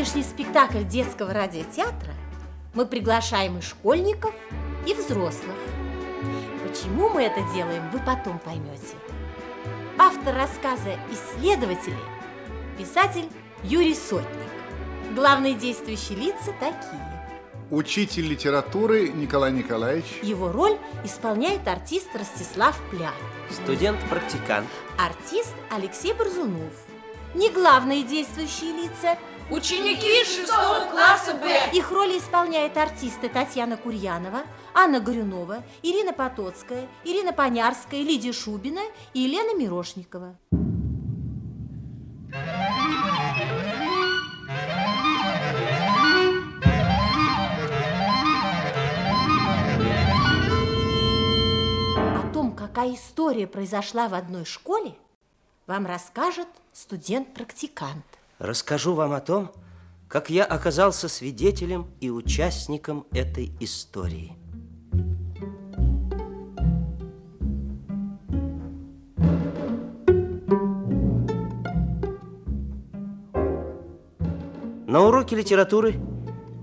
сегодняшний спектакль детского радиотеатра мы приглашаем и школьников, и взрослых. Почему мы это делаем, вы потом поймете. Автор рассказа «Исследователи» – писатель Юрий Сотник. Главные действующие лица такие. Учитель литературы Николай Николаевич. Его роль исполняет артист Ростислав Плян. Студент-практикант. Артист Алексей Борзунов. Не главные действующие лица – Ученики шестого класса Б. Их роли исполняют артисты Татьяна Курьянова, Анна Горюнова, Ирина Потоцкая, Ирина Понярская, Лидия Шубина и Елена Мирошникова. О том, какая история произошла в одной школе, вам расскажет студент-практикант расскажу вам о том, как я оказался свидетелем и участником этой истории. На уроке литературы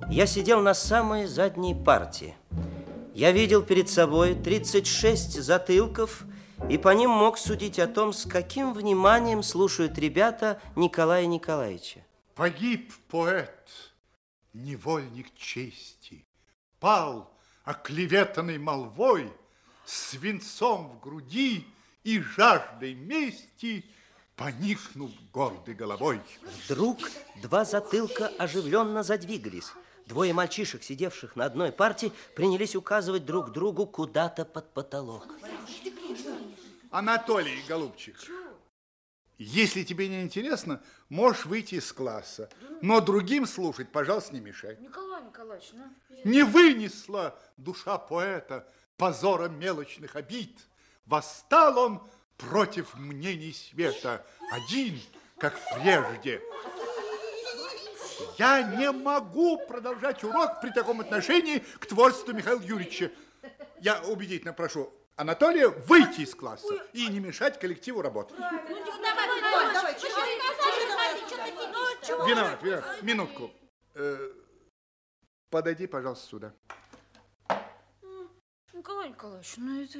я сидел на самой задней партии. Я видел перед собой 36 затылков – и по ним мог судить о том, с каким вниманием слушают ребята Николая Николаевича. Погиб поэт, невольник чести, пал, оклеветанный молвой, свинцом в груди и жаждой мести, поникнув гордой головой. Вдруг два затылка оживленно задвигались. Двое мальчишек, сидевших на одной парте, принялись указывать друг другу куда-то под потолок. Анатолий, голубчик, если тебе не интересно, можешь выйти из класса. Но другим слушать, пожалуйста, не мешай. Николай Николаевич, ну... Не вынесла душа поэта позора мелочных обид. Восстал он против мнений света, один, как прежде. Я не могу продолжать урок при таком отношении к творчеству Михаила Юрьевича. Я убедительно прошу, Анатолия выйти из класса и не мешать коллективу работать. Виноват, виноват. Минутку. Э, подойди, пожалуйста, сюда. Николай Николаевич, ну это...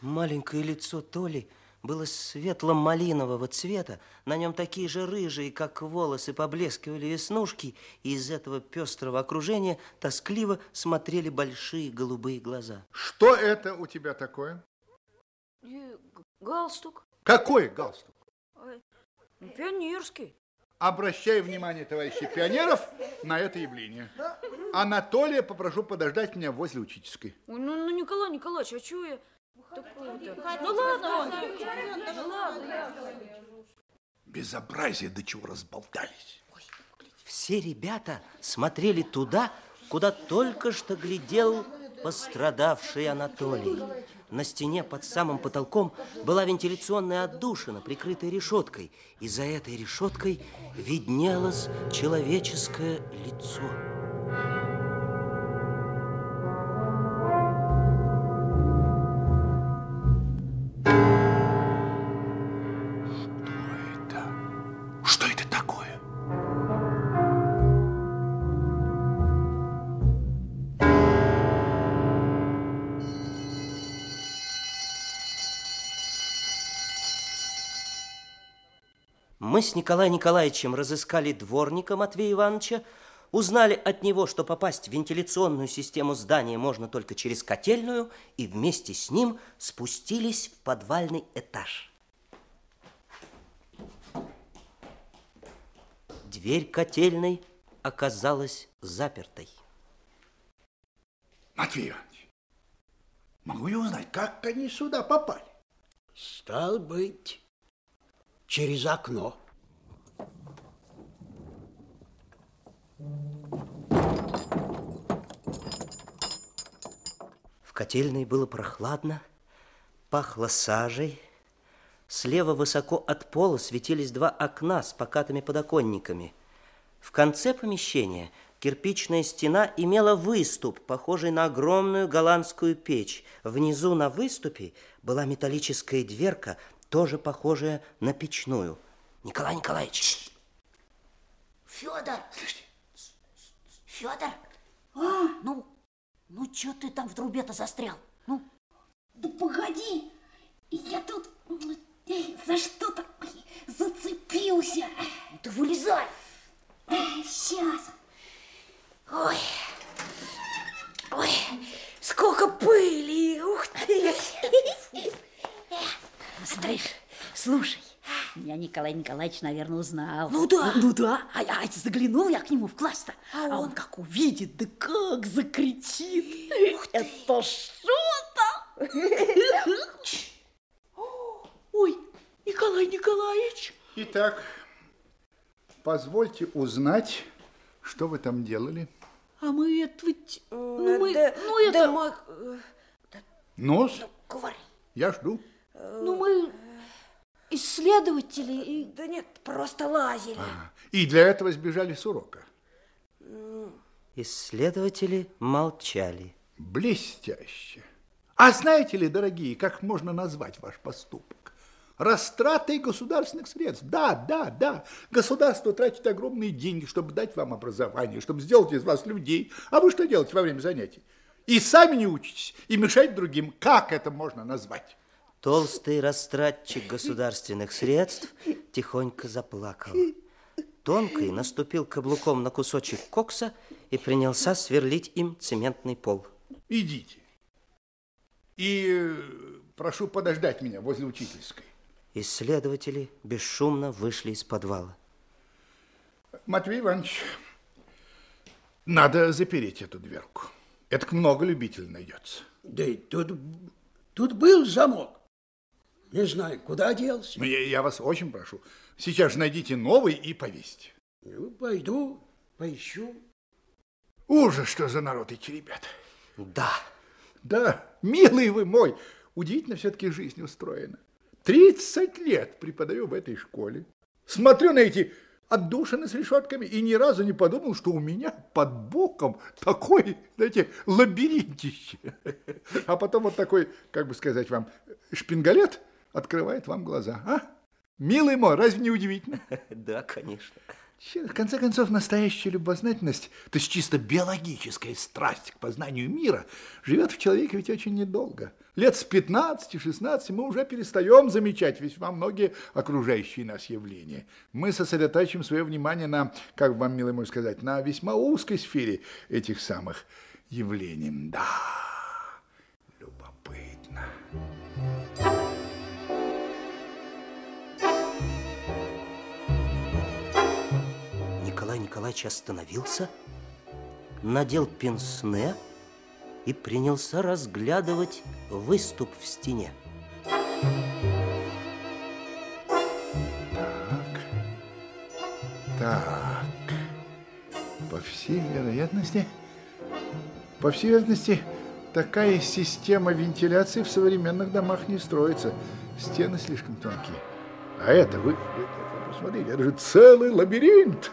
Маленькое лицо Толи было светло-малинового цвета, на нем такие же рыжие, как волосы, поблескивали веснушки, и из этого пестрого окружения тоскливо смотрели большие голубые глаза. Что это у тебя такое? Галстук. Какой галстук? Пионерский. Обращаю внимание, товарищи пионеров, на это явление. Анатолия попрошу подождать меня возле учительской. Ну, ну Николай Николаевич, а чего я... Ну ладно, ну ладно. Безобразие, до чего разболтались. Все ребята смотрели туда, куда только что глядел пострадавший Анатолий. На стене под самым потолком была вентиляционная отдушина, прикрытая решеткой, и за этой решеткой виднелось человеческое лицо. Мы с Николаем Николаевичем разыскали дворника Матвея Ивановича, узнали от него, что попасть в вентиляционную систему здания можно только через котельную, и вместе с ним спустились в подвальный этаж. Дверь котельной оказалась запертой. Матвей Иванович, могу я узнать, как они сюда попали? Стал быть, через окно. В котельной было прохладно, пахло сажей. Слева высоко от пола светились два окна с покатыми подоконниками. В конце помещения кирпичная стена имела выступ, похожий на огромную голландскую печь. Внизу на выступе была металлическая дверка, тоже похожая на печную. Николай Николаевич, Федор! Слышите? Федор! А? Ну, ну что ты там в трубе-то застрял? Ну? Да погоди, я тут за что-то зацепился. Да вылезай! Сейчас. Ой, ой, сколько пыли, ух ты! Знаешь, слушай, меня Николай Николаевич, наверное, узнал. Ну да. Ну да, а я а заглянул я к нему в класс-то, а, а он? он как увидит, да как закричит. Ух ты. Это что-то! Ой, Николай Николаевич. Итак, позвольте узнать, что вы там делали. А мы это ведь... Ну, мы... Да, ну, это... Да, мы... Нос? Ну, говори. Я жду. Ну, мы исследователи. Да нет, просто лазили. А, и для этого сбежали с урока. Исследователи молчали. Блестяще. А знаете ли, дорогие, как можно назвать ваш поступок? Растратой государственных средств. Да, да, да. Государство тратит огромные деньги, чтобы дать вам образование, чтобы сделать из вас людей. А вы что делаете во время занятий? И сами не учитесь, и мешать другим. Как это можно назвать? Толстый растратчик государственных средств тихонько заплакал. Тонкий наступил каблуком на кусочек кокса и принялся сверлить им цементный пол. Идите. И э, прошу подождать меня возле учительской. Исследователи бесшумно вышли из подвала. Матвей Иванович, надо запереть эту дверку. Это много любителей найдется. Да и тут, тут был замок. Не знаю, куда делся. Ну, я, я вас очень прошу, сейчас же найдите новый и повесьте. Ну, пойду, поищу. Ужас, что за народ эти ребята. Да. Да, милый вы мой, удивительно все-таки жизнь устроена. 30 лет преподаю в этой школе. Смотрю на эти отдушины с решетками и ни разу не подумал, что у меня под боком такой, знаете, лабиринтище. А потом вот такой, как бы сказать вам, шпингалет открывает вам глаза. А? Милый мой, разве не удивительно? Да, конечно. В конце концов, настоящая любознательность, то есть чисто биологическая страсть к познанию мира, живет в человеке ведь очень недолго. Лет с 15-16 мы уже перестаем замечать весьма многие окружающие нас явления. Мы сосредотачиваем свое внимание на, как вам, милый мой, сказать, на весьма узкой сфере этих самых явлений. Да, Николаевич остановился, надел пенсне и принялся разглядывать выступ в стене. Так, по всей вероятности, по всей вероятности, такая система вентиляции в современных домах не строится. Стены слишком тонкие. А это вы, вы посмотрите, это же целый лабиринт.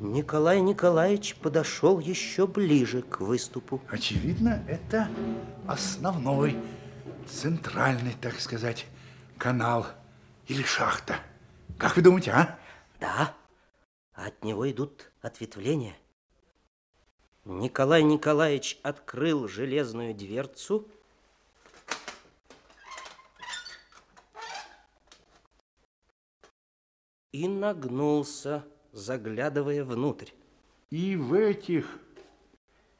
Николай Николаевич подошел еще ближе к выступу. Очевидно, это основной, центральный, так сказать, канал или шахта. Как вы думаете, а? Да, от него идут ответвления. Николай Николаевич открыл железную дверцу и нагнулся, заглядывая внутрь. И в этих,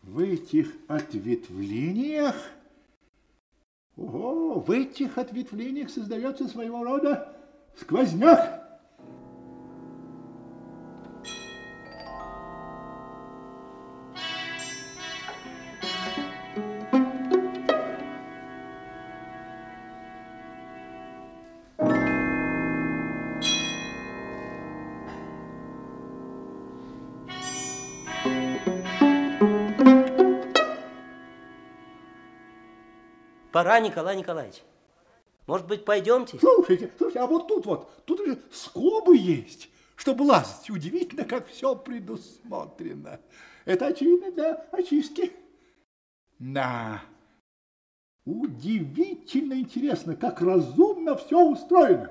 в этих ответвлениях, ого, в этих ответвлениях создается своего рода сквозняк. Пора, Николай Николаевич. Может быть, пойдемте? Слушайте, слушайте, а вот тут вот, тут же скобы есть, чтобы лазать. Удивительно, как все предусмотрено. Это очевидно для очистки. Да, Удивительно интересно, как разумно все устроено.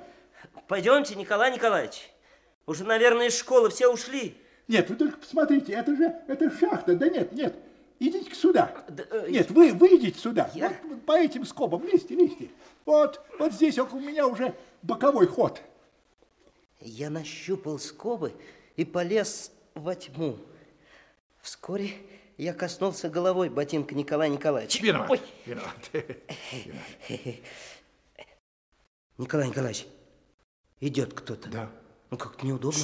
Пойдемте, Николай Николаевич. Уже, наверное, из школы все ушли. Нет, вы только посмотрите, это же это шахта. Да нет, нет, идите сюда. Да, э, Нет, вы, вы идите сюда. Я? Вот, по этим скобам, лезьте, лезьте. Вот, вот здесь около меня уже боковой ход. Я нащупал скобы и полез во тьму. Вскоре я коснулся головой ботинка Николая Николаевича. Виноват, Ой, виноват. Виноват. Николай Николаевич, идет кто-то. Да. Ну, как-то неудобно.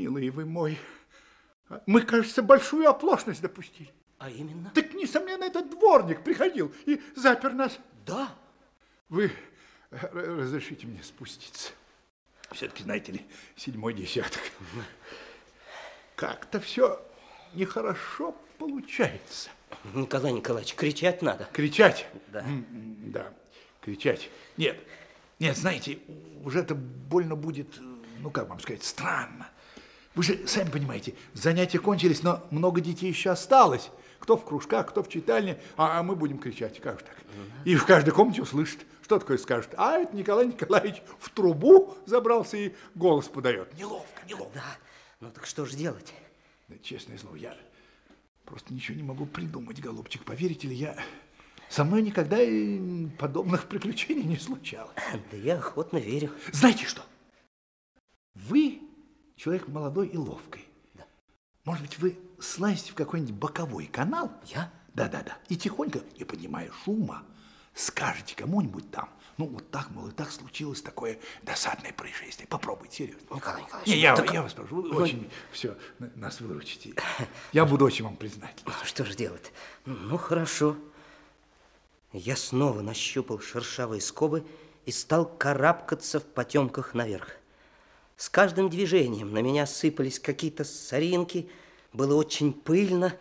Милый вы мой, а мы, кажется, большую оплошность допустили. А именно? Так, несомненно, этот дворник приходил и запер нас. Да. Вы э, разрешите мне спуститься. Все-таки, знаете ли, седьмой десяток. Как-то все нехорошо получается. Николай Николаевич, кричать надо. Кричать? Да. Да, кричать. Нет, нет, знаете, уже это больно будет, э, ну, как вам сказать, странно. Вы же сами понимаете, занятия кончились, но много детей еще осталось. Кто в кружках, кто в читальне, а мы будем кричать, как же так? И в каждой комнате услышит, что такое скажет. А это Николай Николаевич в трубу забрался и голос подает. Неловко, неловко. Да. Ну так что же делать? Да, честное слово, я просто ничего не могу придумать, голубчик. Поверите ли, я... Со мной никогда и подобных приключений не случалось. Да я охотно верю. Знаете что? Вы человек молодой и ловкий. Может быть, вы слазите в какой-нибудь боковой канал? Я? Да-да-да. И тихонько, не поднимая шума, скажете кому-нибудь там, ну, вот так, мол, и так случилось такое досадное происшествие. Попробуйте, серьезно. Николай Николаевич, Не, я, так- я вас прошу, вы очень все нас выручите. Я буду очень вам признателен. Ну, что же делать? Ну, хорошо. Я снова нащупал шершавые скобы и стал карабкаться в потемках наверх. С каждым движением на меня сыпались какие-то соринки, было очень пыльно.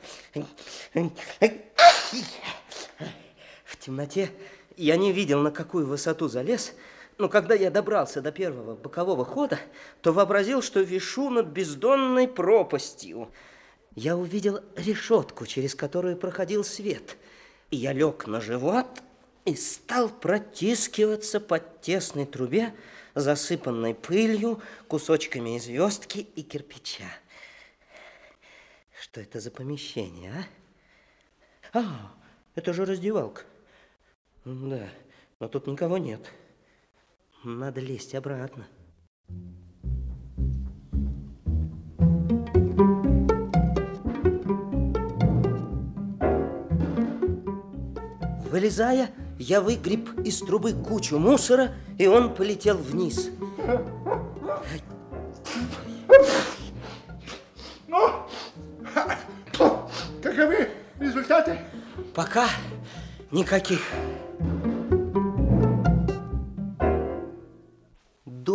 В темноте я не видел, на какую высоту залез, но когда я добрался до первого бокового хода, то вообразил, что вишу над бездонной пропастью. Я увидел решетку, через которую проходил свет, и я лег на живот и стал протискиваться под тесной трубе, засыпанной пылью, кусочками звездки и кирпича. Что это за помещение, а? А, это же раздевалка. Да, но тут никого нет. Надо лезть обратно. Вылезая, я выгреб из трубы кучу мусора, и он полетел вниз. Ну, каковы результаты? Пока никаких.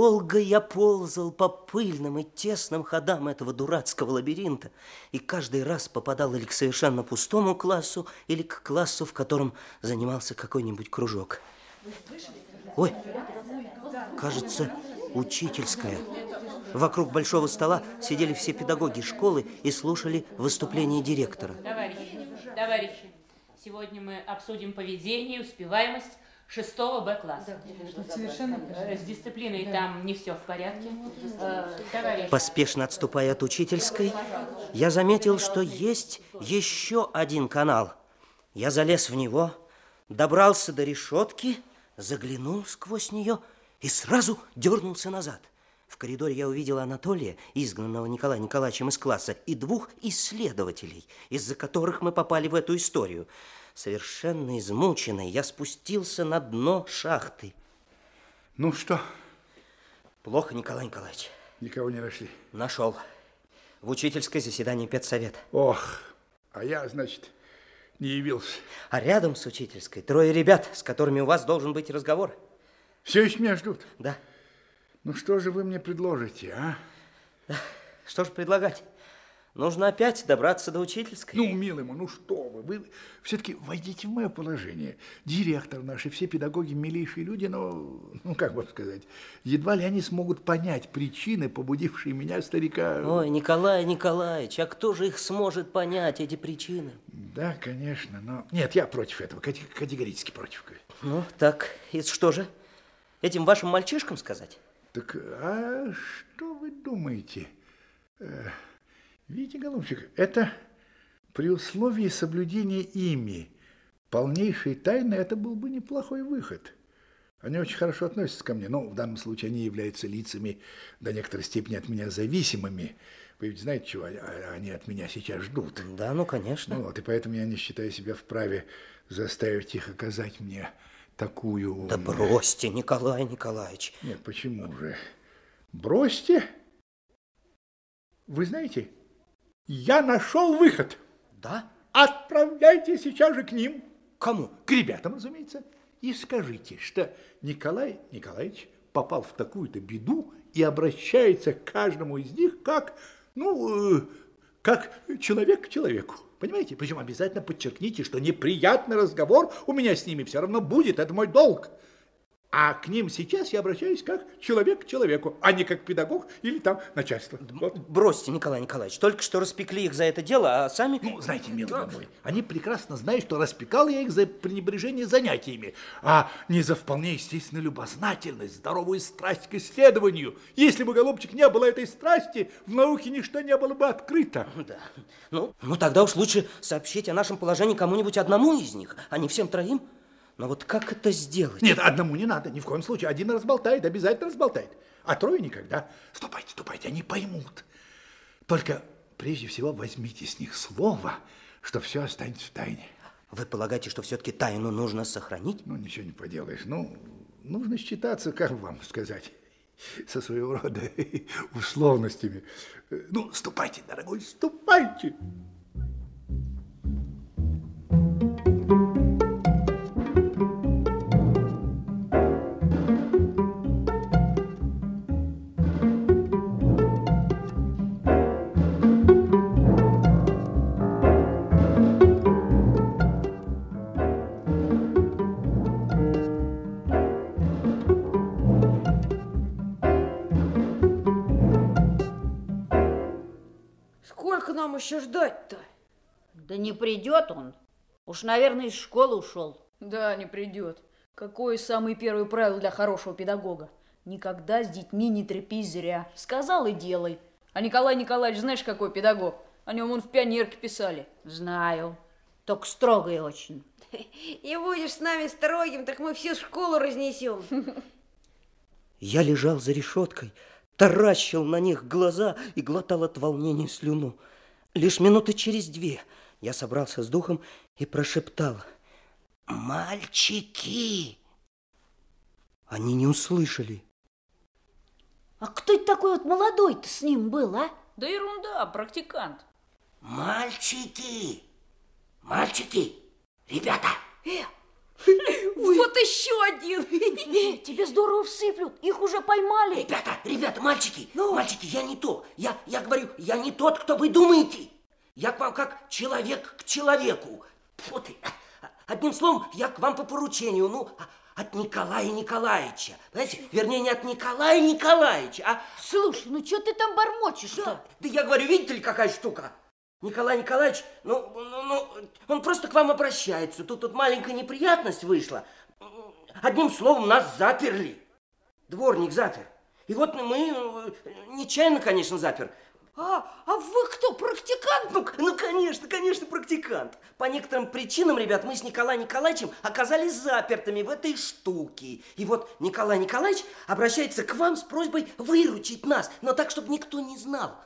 Долго я ползал по пыльным и тесным ходам этого дурацкого лабиринта и каждый раз попадал или к совершенно пустому классу, или к классу, в котором занимался какой-нибудь кружок. Ой, кажется, учительская. Вокруг большого стола сидели все педагоги школы и слушали выступление директора. Товарищи, товарищи, сегодня мы обсудим поведение успеваемость шестого Б класса. Э, С дисциплиной там не все в порядке. Э, Поспешно отступая от учительской, я заметил, что есть еще один канал. Я залез в него, добрался до решетки, заглянул сквозь нее и сразу дернулся назад. В коридоре я увидел Анатолия, изгнанного Николаем Николаевичем из класса, и двух исследователей, из-за которых мы попали в эту историю. Совершенно измученный, я спустился на дно шахты. Ну что, Плохо, Николай Николаевич. никого не нашли? Нашел. В учительское заседание педсовета. Ох, а я, значит, не явился. А рядом с учительской трое ребят, с которыми у вас должен быть разговор. Все еще меня ждут? Да. Ну что же вы мне предложите, а? Что же предлагать? Нужно опять добраться до учительской. Ну, милый мой, ну что вы, вы все-таки войдите в мое положение. Директор наш и все педагоги милейшие люди, но, ну, как вам сказать, едва ли они смогут понять причины, побудившие меня, старика... Ой, Николай Николаевич, а кто же их сможет понять, эти причины? Да, конечно, но... Нет, я против этого, категорически против. Ну, так, и что же? Этим вашим мальчишкам сказать? Так, а что вы думаете? Э, видите, голубчик, это при условии соблюдения ими полнейшей тайны, это был бы неплохой выход. Они очень хорошо относятся ко мне, но в данном случае они являются лицами до некоторой степени от меня зависимыми. Вы ведь знаете, чего они от меня сейчас ждут? Да, ну, конечно. Ну, вот, и поэтому я не считаю себя вправе заставить их оказать мне такую... Да бросьте, Николай Николаевич. Нет, почему же? Бросьте? Вы знаете, я нашел выход. Да? Отправляйте сейчас же к ним. Кому? К ребятам, разумеется. И скажите, что Николай Николаевич попал в такую-то беду и обращается к каждому из них как, ну, э, как человек к человеку. Понимаете? Причем обязательно подчеркните, что неприятный разговор у меня с ними все равно будет. Это мой долг. А к ним сейчас я обращаюсь как человек к человеку, а не как педагог или там начальство. Вот. Бросьте, Николай Николаевич, только что распекли их за это дело, а сами... Ну, знаете, милый мой, они прекрасно знают, что распекал я их за пренебрежение занятиями, а не за вполне естественную любознательность, здоровую страсть к исследованию. Если бы, голубчик, не было этой страсти, в науке ничто не было бы открыто. Да. Ну, ну тогда уж лучше сообщить о нашем положении кому-нибудь одному из них, а не всем троим. Но вот как это сделать? Нет, одному не надо, ни в коем случае. Один разболтает, обязательно разболтает. А трое никогда. Ступайте, ступайте, они поймут. Только прежде всего возьмите с них слово, что все останется в тайне. Вы полагаете, что все-таки тайну нужно сохранить? Ну, ничего не поделаешь. Ну, нужно считаться, как вам сказать, со своего рода условностями. Ну, ступайте, дорогой, ступайте. Еще ждать-то? Да не придет он. Уж, наверное, из школы ушел. Да, не придет. Какое самое первое правило для хорошего педагога? Никогда с детьми не трепись зря. Сказал и делай. А Николай Николаевич, знаешь, какой педагог? О нем он в пионерке писали. Знаю. Только строгый очень. И будешь с нами строгим, так мы всю школу разнесем. Я лежал за решеткой, таращил на них глаза и глотал от волнения слюну. Лишь минуты через две я собрался с духом и прошептал «Мальчики!» Они не услышали. А кто это такой вот молодой-то с ним был, а? Да ерунда, практикант. Мальчики! Мальчики! Ребята! Э, вот еще один! Э, тебе здорово всыплют, их уже поймали. Ребята, ребята, мальчики, ну? мальчики, я не то. Я, я говорю, я не тот, кто вы думаете. Я к вам как человек к человеку. Вот, одним словом, я к вам по поручению, ну, от Николая Николаевича. Знаете, вернее, не от Николая Николаевича, а... Слушай, ну что ты там бормочешь-то? Да, да я говорю, видите ли, какая штука? Николай Николаевич, ну, ну, ну, он просто к вам обращается. Тут, тут маленькая неприятность вышла. Одним словом, нас заперли. Дворник запер. И вот мы, ну, нечаянно, конечно, запер. А, а вы кто, практикант? Ну, ну, конечно, конечно, практикант. По некоторым причинам, ребят, мы с Николаем Николаевичем оказались запертыми в этой штуке. И вот Николай Николаевич обращается к вам с просьбой выручить нас, но так, чтобы никто не знал.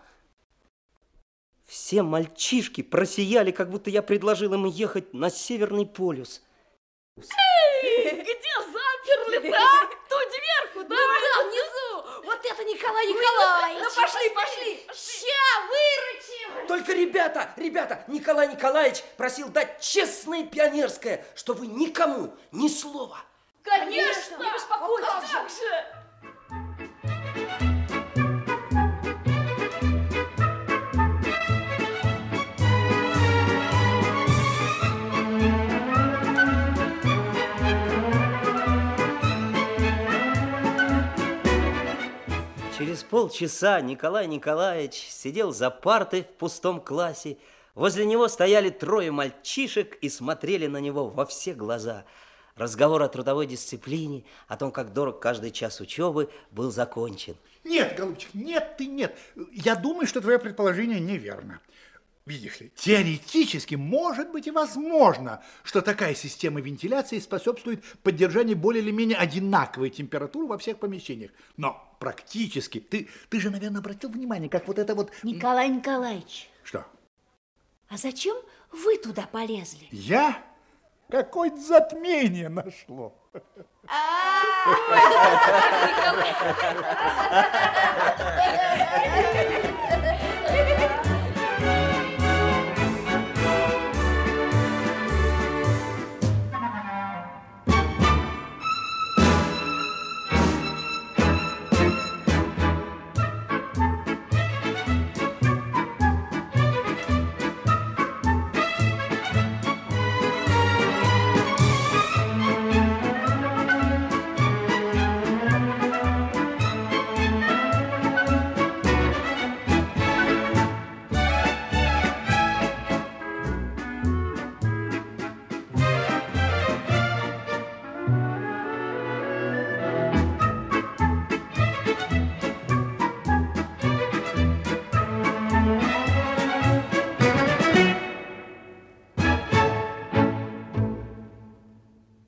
Все мальчишки просияли, как будто я предложил им ехать на Северный полюс. Эй, где заперли-то? Ту дверку, да? Да, внизу. Вот это Николай Николаевич. Ну, пошли, пошли. Ща, выручим. только, ребята, ребята, Николай Николаевич просил дать честное пионерское, что вы никому ни слова. Конечно! Не беспокойтесь, как же! Через полчаса Николай Николаевич сидел за партой в пустом классе. Возле него стояли трое мальчишек и смотрели на него во все глаза. Разговор о трудовой дисциплине, о том, как дорог каждый час учебы, был закончен. Нет, голубчик, нет ты нет. Я думаю, что твое предположение неверно. Видишь ли, теоретически может быть и возможно, что такая система вентиляции способствует поддержанию более или менее одинаковой температуры во всех помещениях. Но практически, ты, ты же, наверное, обратил внимание, как вот это вот... Николай Николаевич, Что? а зачем вы туда полезли? Я? Какое-то затмение нашло.